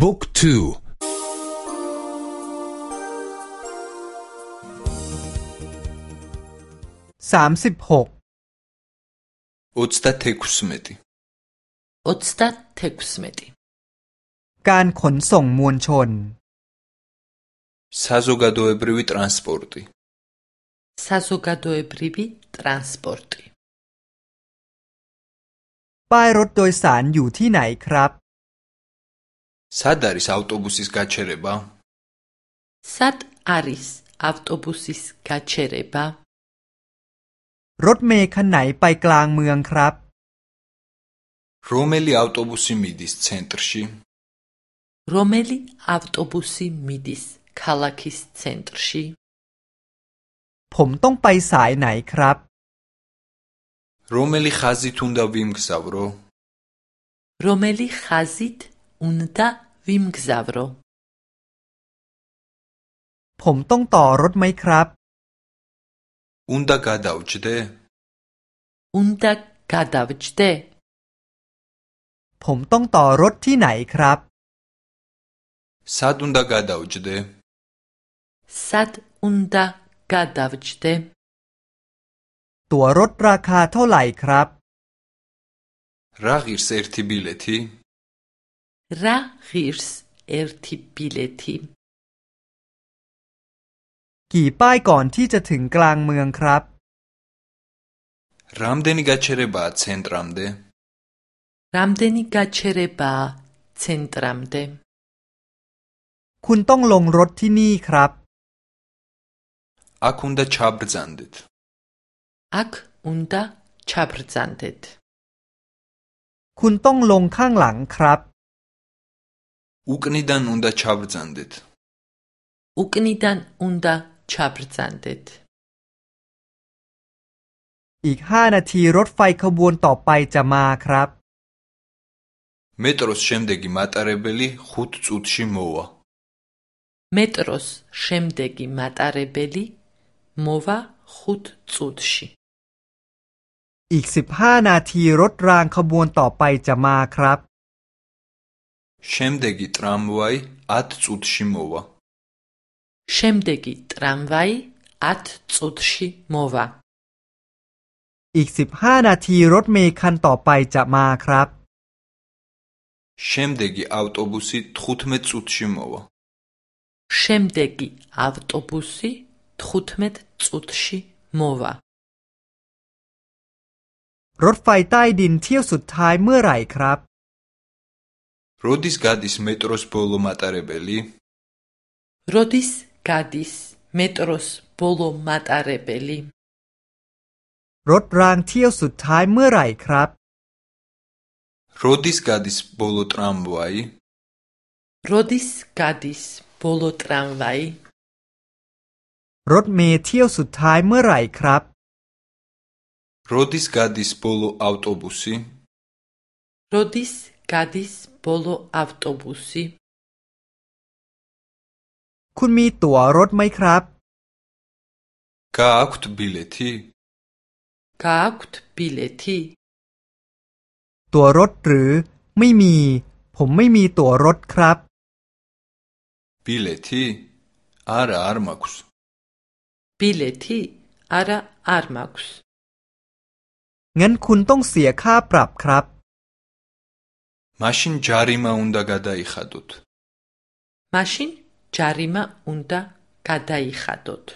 บุ๊กทูสามสิบหกอุตตาเทคุสเมติอุตตาเทคุสเมติการขนส่งมวลชนซาโซกาโดเอบริวิทรานสปอร์ติซาโซกาโดเอบริวิทรานสปอร์ติป้ายรถโดยสารอยู่ที่ไหนครับ სად არის ავტობუსის გაჩერება სად არის ავტობუსის გაჩერება รถเมล์คันไหนไปกลางเมืองครับ რომელი ავტობუსი მიდის ცენტრში რომელი ავტობუსი მიდის ქალაქის ცენტრში ผมต้องไปสายไหนครับ რომელი ხაზით უნდა ვიმგზავრო რომელი ხაზით Unta vim gzavro ผมต้องต่อรถไหมครับ Unta gadavchde Unta gadavchde ผมต้องต่อรถที่ไหนครับ Sad unta gadavchde Sad unta gadavchde ตั๋วรถราคาเท่าไหร่ครับ Raghirs erti bileti რა ღირს ერთი ბილეთი กี่ป้ายก่อนที่จะถึงกลางเมืองครับ რამდენი გაჩერებაა ცენტრამდე რამდენი გაჩერებაა ცენტრამდე คุณต้องลงรถที่นี่ครับ აქ უნდა ჩაბრძანდეთ აქ უნდა ჩაბრძანდეთ คุณต้องลงข้างหลังครับ უკნიდან უნდა ჩაბრძანდეთ უკნიდან უნდა ჩაბრძანდეთ อีกห้านาทีรถไฟขบวนต่อไปจะมาครับ მეტროს შემდეგი მატარებელი 5 წუთში მოვა მეტროს შემდეგი მატარებელი მოვა 5 წუთში อีกสิบห้านาทีรถรางขบวนต่อไปจะมาครับ შემდეგი ტრამვაი 10 წუთში მოვა შემდეგი ტრამვაი 10 წუთში მოვა อีกสิบห้านาทีรถเมล์คันต่อไปจะมาครับ შემდეგი ავტობუსი 15 წუთში მოვა შემდეგი ავტობუსი 15 წუთში მოვა รถไฟใต้ดินเที่ยวสุดท้ายเมื่อไหร่ครับ როდის გადის მეტროს ბოლო მატარებელი როდის გადის მეტროს ბოლო მატარებელი รถรางเที่ยวสุดท้ายเมื่อไหร่ครับ როდის გადის ბოლო ტრამვაი როდის გადის ბოლო ტრამვაი รถเมล์เที่ยวสุดท้ายเมื่อไหร่ครับ როდის გადის ბოლო ავტობუსი როდის გადის ბოლო ავტობუსი คุณมีตั๋วรถไหมครับ გააქვთ ბილეთი გააქვთ ბილეთი ตั๋วรถหรือ ไม่มี ผมไม่มีตั๋วรถครับ ბილეთი არა არ მაქვს ბილეთი არა არ მაქვს งั้นคุณต้องเสียค่าปรับครับ მაშინ ჯარიმა უნდა გადაიხადოთ. მაშინ ჯარიმა უნდა გადაიხადოთ